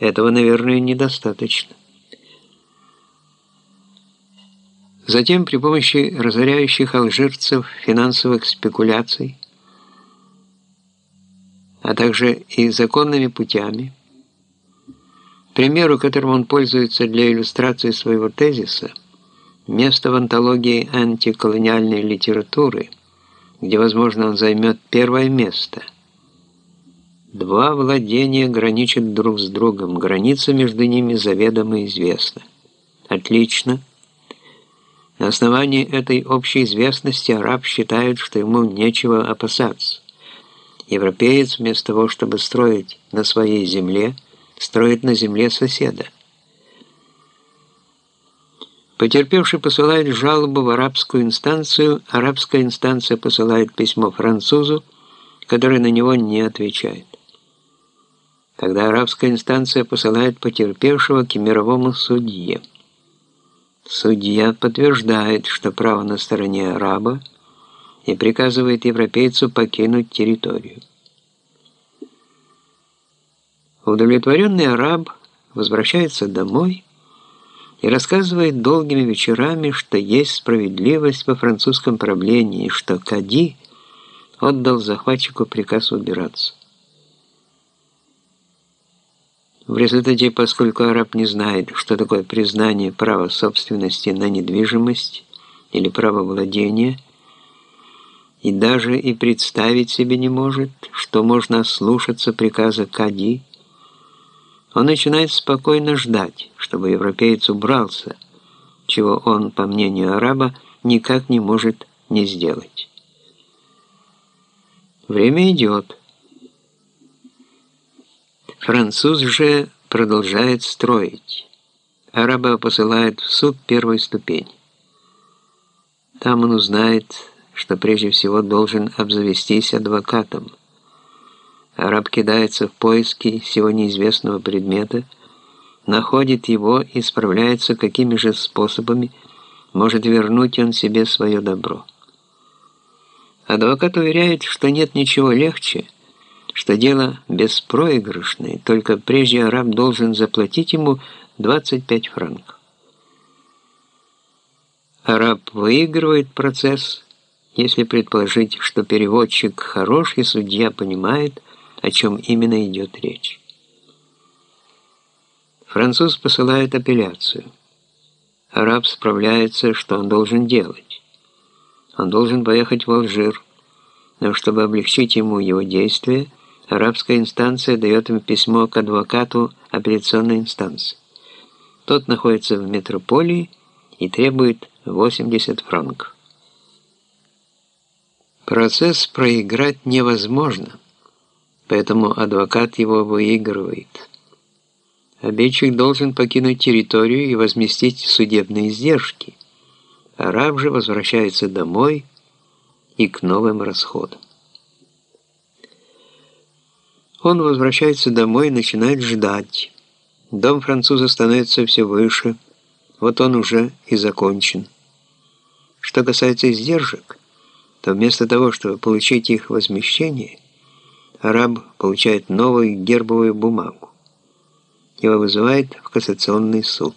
Этого, наверное, недостаточно. Затем при помощи разоряющих алжирцев финансовых спекуляций, а также и законными путями, примеру, которым он пользуется для иллюстрации своего тезиса, место в антологии антиколониальной литературы, где, возможно, он займет первое место. Два владения граничат друг с другом, граница между ними заведомо известна. Отлично. На основании этой общей известности араб считает, что ему нечего опасаться. Европеец вместо того, чтобы строить на своей земле, строит на земле соседа. Потерпевший посылает жалобу в арабскую инстанцию, арабская инстанция посылает письмо французу, который на него не отвечает. Тогда арабская инстанция посылает потерпевшего к мировому судье. Судья подтверждает, что право на стороне араба и приказывает европейцу покинуть территорию. Удовлетворенный араб возвращается домой и рассказывает долгими вечерами, что есть справедливость во французском правлении, что Кади отдал захватчику приказ убираться. В результате, поскольку араб не знает, что такое признание права собственности на недвижимость или право владения, и даже и представить себе не может, что можно слушаться приказа Кади, он начинает спокойно ждать, чтобы европеец убрался, чего он, по мнению араба, никак не может не сделать. Время идет. Француз же продолжает строить. Араба посылает в суд первой ступени. Там он узнает, что прежде всего должен обзавестись адвокатом. Араб кидается в поиски всего неизвестного предмета, находит его и справляется какими же способами может вернуть он себе свое добро. Адвокат уверяет, что нет ничего легче – что дело беспроигрышное, только прежде араб должен заплатить ему 25 франков. Араб выигрывает процесс, если предположить, что переводчик хорош и судья понимает, о чем именно идет речь. Француз посылает апелляцию. Араб справляется, что он должен делать. Он должен поехать в Алжир, но чтобы облегчить ему его действия, Арабская инстанция дает им письмо к адвокату апелляционной инстанции. Тот находится в метрополии и требует 80 франков. Процесс проиграть невозможно, поэтому адвокат его выигрывает. Обидчик должен покинуть территорию и возместить судебные издержки. Араб же возвращается домой и к новым расходам. Он возвращается домой и начинает ждать. Дом француза становится все выше. Вот он уже и закончен. Что касается издержек, то вместо того, чтобы получить их возмещение, араб получает новую гербовую бумагу. Его вызывает в кассационный суд.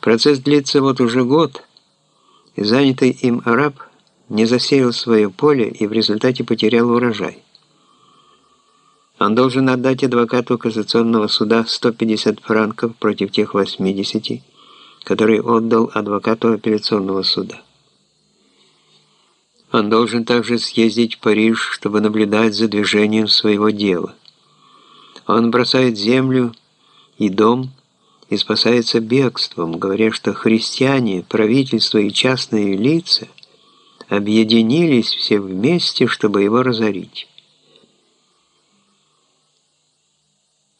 Процесс длится вот уже год, и занятый им араб – не засеял свое поле и в результате потерял урожай. Он должен отдать адвокату Кассационного суда 150 франков против тех 80, которые отдал адвокату апелляционного суда. Он должен также съездить в Париж, чтобы наблюдать за движением своего дела. Он бросает землю и дом и спасается бегством, говоря, что христиане, правительство и частные лица – объединились все вместе, чтобы его разорить.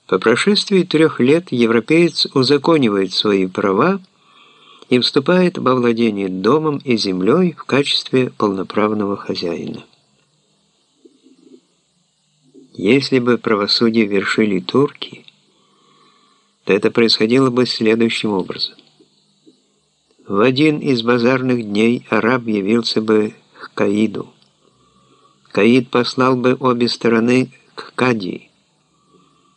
По прошествии трех лет европеец узаконивает свои права и вступает во владение домом и землей в качестве полноправного хозяина. Если бы правосудие вершили турки, то это происходило бы следующим образом. В один из базарных дней араб явился бы к Каиду. Каид послал бы обе стороны к Кадии.